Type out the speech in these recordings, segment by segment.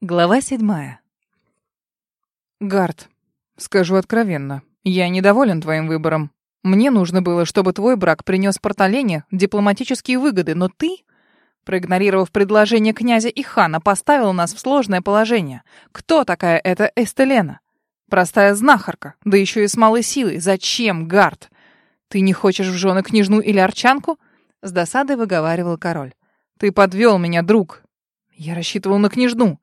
Глава седьмая. Гард, скажу откровенно, я недоволен твоим выбором. Мне нужно было, чтобы твой брак принес Порталене дипломатические выгоды, но ты, проигнорировав предложение князя и хана, поставил нас в сложное положение. Кто такая эта Эстелена? Простая знахарка, да еще и с малой силой. Зачем, Гард? Ты не хочешь в жены княжну или арчанку? С досадой выговаривал король. Ты подвел меня, друг. Я рассчитывал на княжну.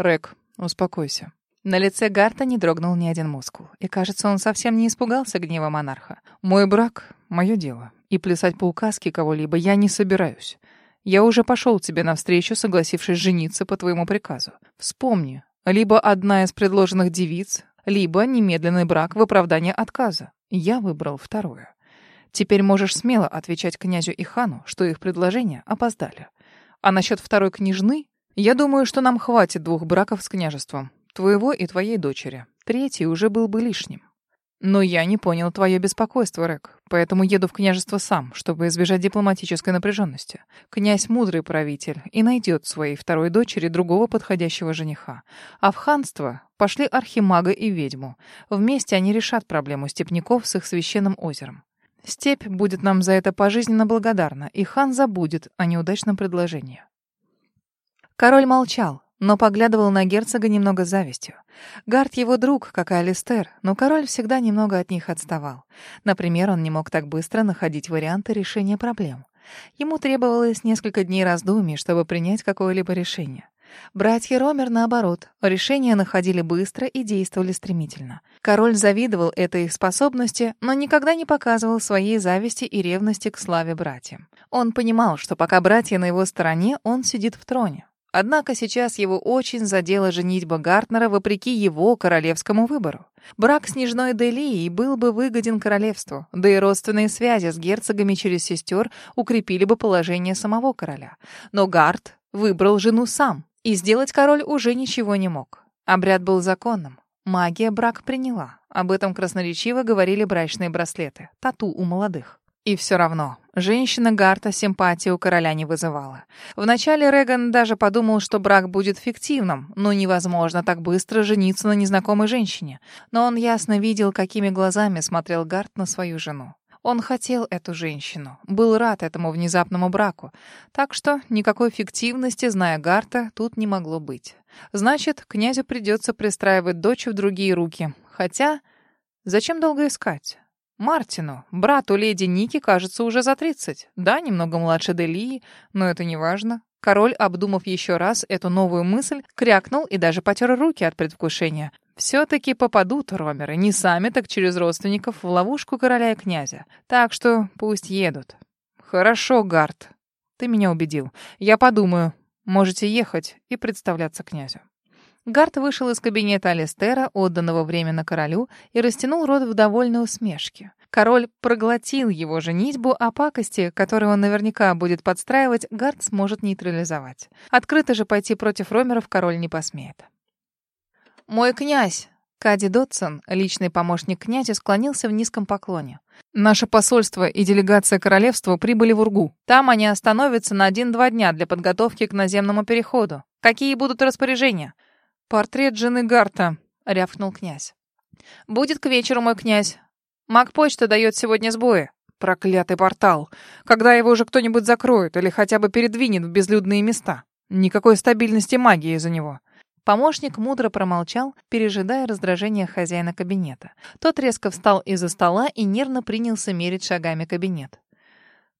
Рек, успокойся. На лице Гарта не дрогнул ни один мускул, и, кажется, он совсем не испугался гнева монарха. Мой брак — мое дело, и плясать по указке кого-либо я не собираюсь. Я уже пошел тебе навстречу, согласившись жениться по твоему приказу. Вспомни, либо одна из предложенных девиц, либо немедленный брак в оправдание отказа. Я выбрал второе. Теперь можешь смело отвечать князю и хану, что их предложения опоздали. А насчет второй княжны я думаю, что нам хватит двух браков с княжеством. Твоего и твоей дочери. Третий уже был бы лишним. Но я не понял твое беспокойство, Рек, поэтому еду в княжество сам, чтобы избежать дипломатической напряженности. Князь мудрый правитель и найдет своей второй дочери другого подходящего жениха. А в ханство пошли архимага и ведьму. Вместе они решат проблему степняков с их священным озером. Степь будет нам за это пожизненно благодарна, и хан забудет о неудачном предложении. Король молчал, но поглядывал на герцога немного завистью. Гард его друг, как и Алистер, но король всегда немного от них отставал. Например, он не мог так быстро находить варианты решения проблем. Ему требовалось несколько дней раздумий, чтобы принять какое-либо решение. Братья Ромер, наоборот, решения находили быстро и действовали стремительно. Король завидовал этой их способности, но никогда не показывал своей зависти и ревности к славе братьям. Он понимал, что пока братья на его стороне, он сидит в троне. Однако сейчас его очень задела женитьба Гартнера вопреки его королевскому выбору. Брак с Нежной Делией был бы выгоден королевству, да и родственные связи с герцогами через сестер укрепили бы положение самого короля. Но Гарт выбрал жену сам, и сделать король уже ничего не мог. Обряд был законным. Магия брак приняла. Об этом красноречиво говорили брачные браслеты, тату у молодых. И все равно, женщина Гарта симпатии у короля не вызывала. Вначале Реган даже подумал, что брак будет фиктивным, но невозможно так быстро жениться на незнакомой женщине. Но он ясно видел, какими глазами смотрел Гарт на свою жену. Он хотел эту женщину, был рад этому внезапному браку. Так что никакой фиктивности, зная Гарта, тут не могло быть. Значит, князю придется пристраивать дочь в другие руки. Хотя, зачем долго искать? Мартину, брату леди Ники, кажется, уже за 30. Да, немного младше Делии, но это не важно. Король, обдумав еще раз эту новую мысль, крякнул и даже потер руки от предвкушения. Все-таки попадут ромеры, не сами, так через родственников, в ловушку короля и князя. Так что пусть едут. Хорошо, Гард. Ты меня убедил. Я подумаю. Можете ехать и представляться князю. Гарт вышел из кабинета Алистера, отданного временно королю, и растянул рот в довольной усмешке. Король проглотил его женитьбу, а пакости, которые он наверняка будет подстраивать, Гарт сможет нейтрализовать. Открыто же пойти против Ромеров король не посмеет. «Мой князь!» Кади Дотсон, личный помощник князя, склонился в низком поклоне. «Наше посольство и делегация королевства прибыли в Ургу. Там они остановятся на один-два дня для подготовки к наземному переходу. Какие будут распоряжения?» «Портрет жены Гарта», — рявкнул князь. «Будет к вечеру, мой князь. Маг-почта дает сегодня сбои. Проклятый портал. Когда его уже кто-нибудь закроет или хотя бы передвинет в безлюдные места. Никакой стабильности магии из-за него». Помощник мудро промолчал, пережидая раздражение хозяина кабинета. Тот резко встал из-за стола и нервно принялся мерить шагами кабинет.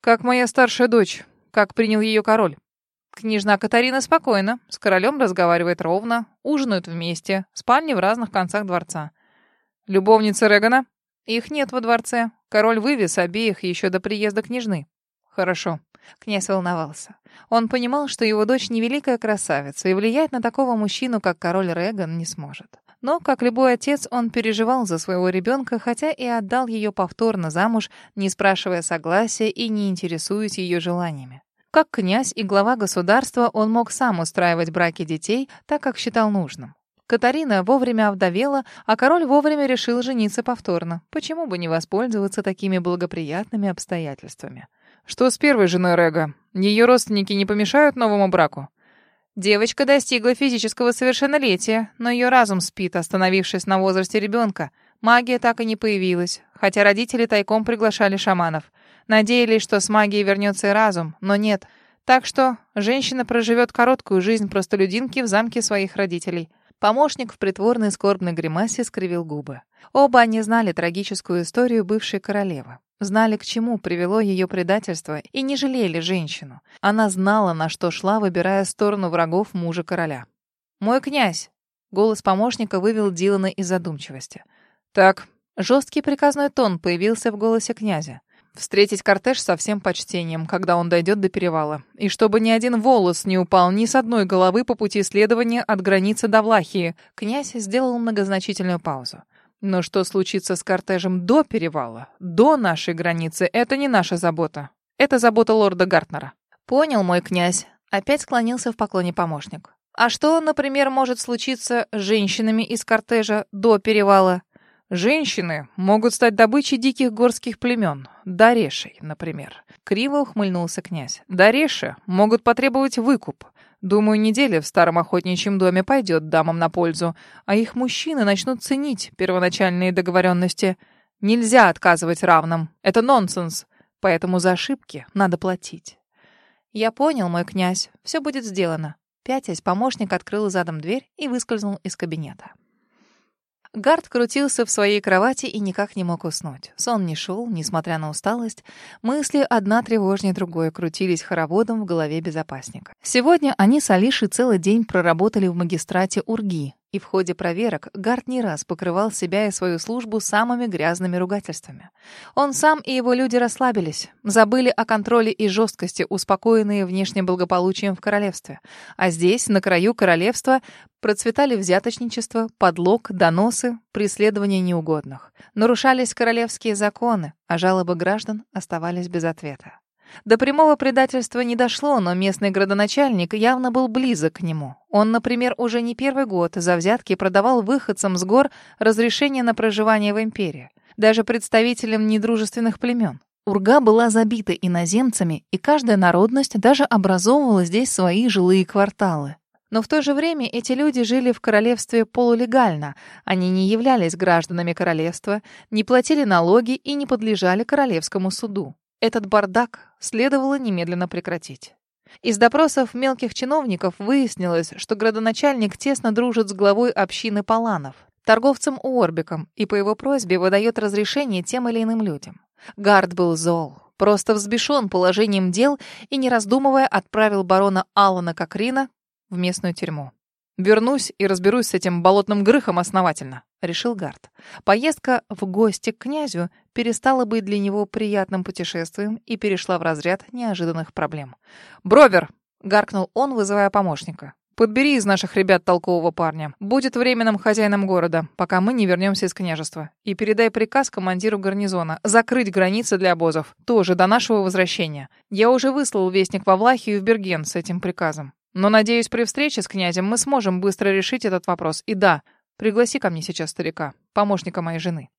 «Как моя старшая дочь. Как принял ее король?» Княжна Катарина спокойно, с королем разговаривает ровно, ужинают вместе, спальни в разных концах дворца. Любовницы Регана? Их нет во дворце. Король вывез обеих еще до приезда княжны. Хорошо. Князь волновался. Он понимал, что его дочь невеликая красавица, и влиять на такого мужчину, как король Реган, не сможет. Но, как любой отец, он переживал за своего ребенка, хотя и отдал ее повторно замуж, не спрашивая согласия и не интересуясь ее желаниями. Как князь и глава государства он мог сам устраивать браки детей так, как считал нужным. Катарина вовремя овдовела, а король вовремя решил жениться повторно. Почему бы не воспользоваться такими благоприятными обстоятельствами? Что с первой женой Рега? Ее родственники не помешают новому браку? Девочка достигла физического совершеннолетия, но ее разум спит, остановившись на возрасте ребенка. Магия так и не появилась, хотя родители тайком приглашали шаманов. Надеялись, что с магией вернется и разум, но нет. Так что женщина проживет короткую жизнь простолюдинки в замке своих родителей. Помощник в притворной скорбной гримасе скривил губы. Оба они знали трагическую историю бывшей королевы. Знали, к чему привело ее предательство, и не жалели женщину. Она знала, на что шла, выбирая сторону врагов мужа короля. «Мой князь!» — голос помощника вывел Дилана из задумчивости. «Так». Жесткий приказной тон появился в голосе князя. «Встретить кортеж со всем почтением, когда он дойдет до перевала. И чтобы ни один волос не упал ни с одной головы по пути следования от границы до Влахии». Князь сделал многозначительную паузу. Но что случится с кортежем до перевала, до нашей границы, это не наша забота. Это забота лорда Гартнера. Понял, мой князь. Опять склонился в поклоне помощник. А что, например, может случиться с женщинами из кортежа до перевала? Женщины могут стать добычей диких горских племен. Дарешей, например. Криво ухмыльнулся князь. Дареши могут потребовать выкуп. Думаю, неделя в старом охотничьем доме пойдет дамам на пользу, а их мужчины начнут ценить первоначальные договоренности. Нельзя отказывать равным. Это нонсенс. Поэтому за ошибки надо платить. Я понял, мой князь. Все будет сделано. Пятясь, помощник открыл задом дверь и выскользнул из кабинета. Гард крутился в своей кровати и никак не мог уснуть. Сон не шел, несмотря на усталость. Мысли одна тревожнее другой крутились хороводом в голове безопасника. Сегодня они с Алишей целый день проработали в магистрате Урги, и в ходе проверок Гард не раз покрывал себя и свою службу самыми грязными ругательствами. Он сам и его люди расслабились, забыли о контроле и жесткости, успокоенные внешним благополучием в королевстве. А здесь, на краю королевства, процветали взяточничество, подлог, доносы, преследование неугодных. Нарушались королевские законы, а жалобы граждан оставались без ответа. До прямого предательства не дошло, но местный градоначальник явно был близок к нему. Он, например, уже не первый год за взятки продавал выходцам с гор разрешение на проживание в империи, даже представителям недружественных племен. Урга была забита иноземцами, и каждая народность даже образовывала здесь свои жилые кварталы. Но в то же время эти люди жили в королевстве полулегально. Они не являлись гражданами королевства, не платили налоги и не подлежали королевскому суду. Этот бардак следовало немедленно прекратить. Из допросов мелких чиновников выяснилось, что градоначальник тесно дружит с главой общины Паланов, торговцем Уорбиком, и по его просьбе выдает разрешение тем или иным людям. Гард был зол, просто взбешен положением дел и, не раздумывая, отправил барона Алана Кокрина в местную тюрьму. «Вернусь и разберусь с этим болотным грыхом основательно», — решил Гард. Поездка в гости к князю перестала быть для него приятным путешествием и перешла в разряд неожиданных проблем. «Бровер!» — гаркнул он, вызывая помощника. «Подбери из наших ребят толкового парня. Будет временным хозяином города, пока мы не вернемся из княжества. И передай приказ командиру гарнизона закрыть границы для обозов. Тоже до нашего возвращения. Я уже выслал вестник во Влахию и в Берген с этим приказом. Но, надеюсь, при встрече с князем мы сможем быстро решить этот вопрос. И да, пригласи ко мне сейчас старика, помощника моей жены».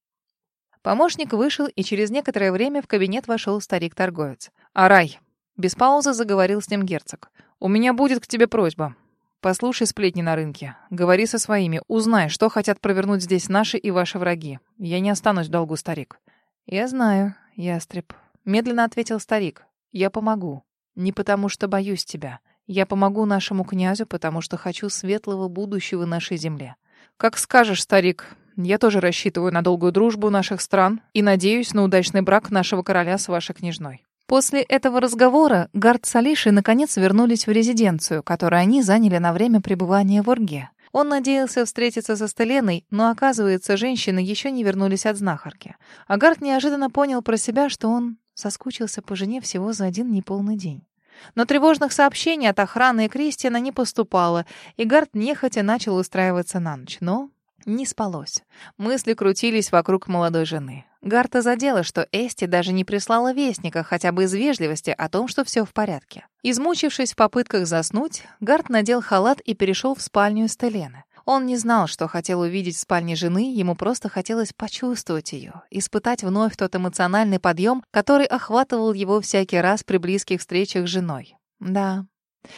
Помощник вышел, и через некоторое время в кабинет вошел старик-торговец. «Арай!» — без паузы заговорил с ним герцог. «У меня будет к тебе просьба. Послушай сплетни на рынке. Говори со своими. Узнай, что хотят провернуть здесь наши и ваши враги. Я не останусь в долгу, старик». «Я знаю, ястреб», — медленно ответил старик. «Я помогу. Не потому что боюсь тебя. Я помогу нашему князю, потому что хочу светлого будущего нашей земле. Как скажешь, старик. Я тоже рассчитываю на долгую дружбу наших стран и надеюсь на удачный брак нашего короля с вашей княжной. После этого разговора Гард с Алишей наконец вернулись в резиденцию, которую они заняли на время пребывания в Орге. Он надеялся встретиться со Стеленой, но, оказывается, женщины еще не вернулись от знахарки. А Гард неожиданно понял про себя, что он соскучился по жене всего за один неполный день. Но тревожных сообщений от охраны и Кристиана не поступало, и Гард нехотя начал устраиваться на ночь. Но не спалось. Мысли крутились вокруг молодой жены. Гарта задела, что Эсти даже не прислала вестника, хотя бы из вежливости, о том, что все в порядке. Измучившись в попытках заснуть, Гарт надел халат и перешел в спальню Стелены. Он не знал, что хотел увидеть в спальне жены, ему просто хотелось почувствовать ее, испытать вновь тот эмоциональный подъем, который охватывал его всякий раз при близких встречах с женой. Да,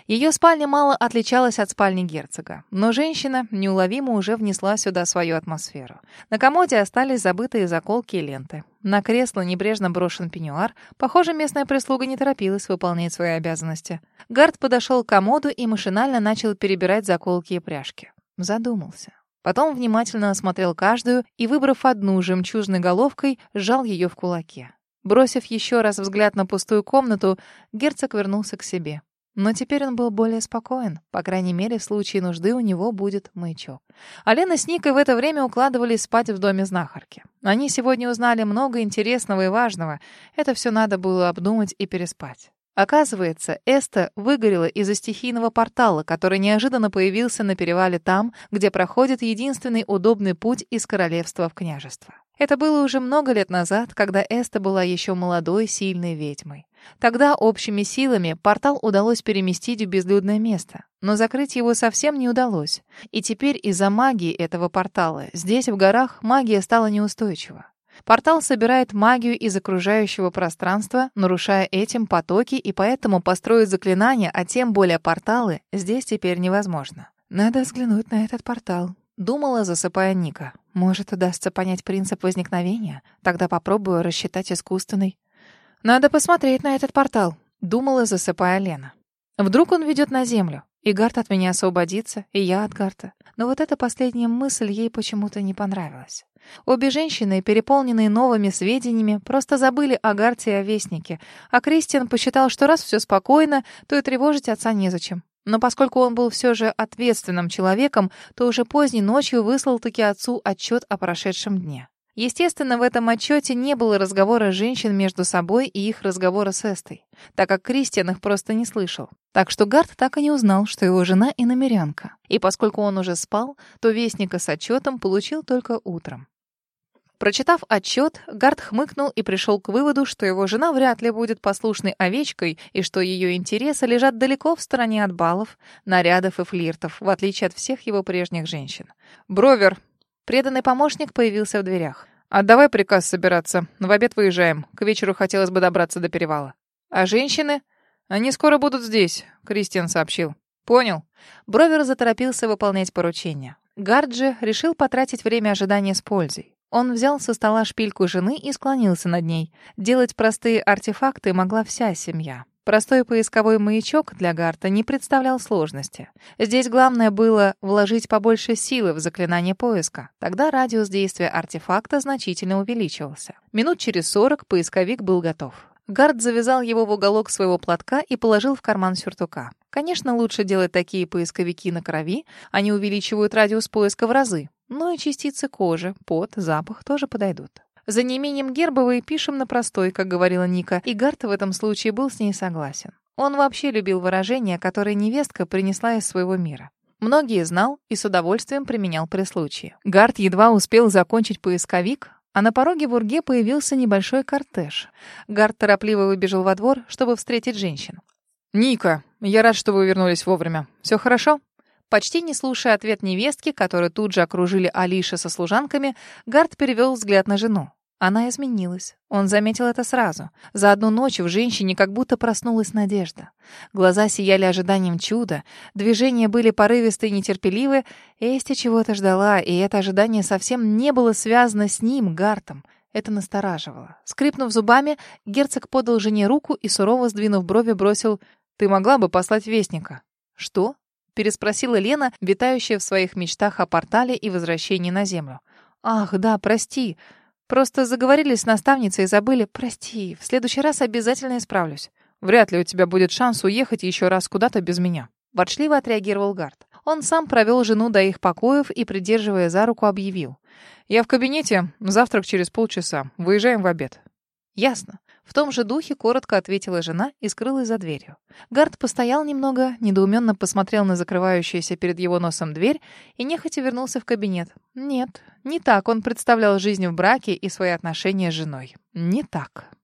Ее спальня мало отличалась от спальни герцога, но женщина неуловимо уже внесла сюда свою атмосферу. На комоде остались забытые заколки и ленты. На кресло небрежно брошен пеньюар. Похоже, местная прислуга не торопилась выполнять свои обязанности. Гард подошел к комоду и машинально начал перебирать заколки и пряжки. Задумался. Потом внимательно осмотрел каждую и, выбрав одну жемчужной головкой, сжал ее в кулаке. Бросив еще раз взгляд на пустую комнату, герцог вернулся к себе. Но теперь он был более спокоен. По крайней мере, в случае нужды у него будет маячок. А Лена с Никой в это время укладывались спать в доме знахарки. Они сегодня узнали много интересного и важного. Это все надо было обдумать и переспать. Оказывается, Эста выгорела из-за стихийного портала, который неожиданно появился на перевале там, где проходит единственный удобный путь из королевства в княжество. Это было уже много лет назад, когда Эста была еще молодой, сильной ведьмой. Тогда общими силами портал удалось переместить в безлюдное место, но закрыть его совсем не удалось. И теперь из-за магии этого портала здесь, в горах, магия стала неустойчива. Портал собирает магию из окружающего пространства, нарушая этим потоки, и поэтому построить заклинания, а тем более порталы, здесь теперь невозможно. Надо взглянуть на этот портал. Думала, засыпая Ника. Может, удастся понять принцип возникновения? Тогда попробую рассчитать искусственный. Надо посмотреть на этот портал. Думала, засыпая Лена. Вдруг он ведет на землю, и Гарт от меня освободится, и я от Гарта. Но вот эта последняя мысль ей почему-то не понравилась. Обе женщины, переполненные новыми сведениями, просто забыли о Гарте и о Вестнике, а Кристиан посчитал, что раз все спокойно, то и тревожить отца незачем. Но поскольку он был все же ответственным человеком, то уже поздней ночью выслал таки отцу отчет о прошедшем дне. Естественно, в этом отчете не было разговора женщин между собой и их разговора с Эстой, так как Кристиан их просто не слышал. Так что Гард так и не узнал, что его жена иномерянка. И поскольку он уже спал, то вестника с отчетом получил только утром. Прочитав отчет, Гард хмыкнул и пришел к выводу, что его жена вряд ли будет послушной овечкой и что ее интересы лежат далеко в стороне от балов, нарядов и флиртов, в отличие от всех его прежних женщин. «Бровер!» Преданный помощник появился в дверях. «Отдавай приказ собираться. В обед выезжаем. К вечеру хотелось бы добраться до перевала». «А женщины?» «Они скоро будут здесь», — Кристиан сообщил. «Понял». Бровер заторопился выполнять поручение. Гарджи решил потратить время ожидания с пользой. Он взял со стола шпильку жены и склонился над ней. Делать простые артефакты могла вся семья. Простой поисковой маячок для Гарта не представлял сложности. Здесь главное было вложить побольше силы в заклинание поиска. Тогда радиус действия артефакта значительно увеличивался. Минут через сорок поисковик был готов. Гард завязал его в уголок своего платка и положил в карман сюртука. Конечно, лучше делать такие поисковики на крови, они увеличивают радиус поиска в разы. Но и частицы кожи, пот, запах тоже подойдут. За неимением гербовой пишем на простой, как говорила Ника, и Гарт в этом случае был с ней согласен. Он вообще любил выражения, которые невестка принесла из своего мира. Многие знал и с удовольствием применял при случае. Гарт едва успел закончить поисковик, а на пороге в Урге появился небольшой кортеж. Гарт торопливо выбежал во двор, чтобы встретить женщин. «Ника, я рад, что вы вернулись вовремя. Все хорошо?» Почти не слушая ответ невестки, которую тут же окружили Алиша со служанками, Гард перевел взгляд на жену. Она изменилась. Он заметил это сразу. За одну ночь в женщине как будто проснулась надежда. Глаза сияли ожиданием чуда, движения были порывистые и нетерпеливы. Эсти чего-то ждала, и это ожидание совсем не было связано с ним, Гартом. Это настораживало. Скрипнув зубами, герцог подал жене руку и, сурово сдвинув брови, бросил «Ты могла бы послать вестника». «Что?» Переспросила Лена, витающая в своих мечтах о портале и возвращении на землю. Ах, да, прости. Просто заговорили с наставницей и забыли. Прости. В следующий раз обязательно исправлюсь. Вряд ли у тебя будет шанс уехать еще раз куда-то без меня. Ворчливо отреагировал Гард. Он сам провел жену до их покоев и, придерживая за руку, объявил. «Я в кабинете. Завтрак через полчаса. Выезжаем в обед». «Ясно. В том же духе коротко ответила жена и скрылась за дверью. Гард постоял немного, недоуменно посмотрел на закрывающуюся перед его носом дверь и нехотя вернулся в кабинет. Нет, не так он представлял жизнь в браке и свои отношения с женой. Не так.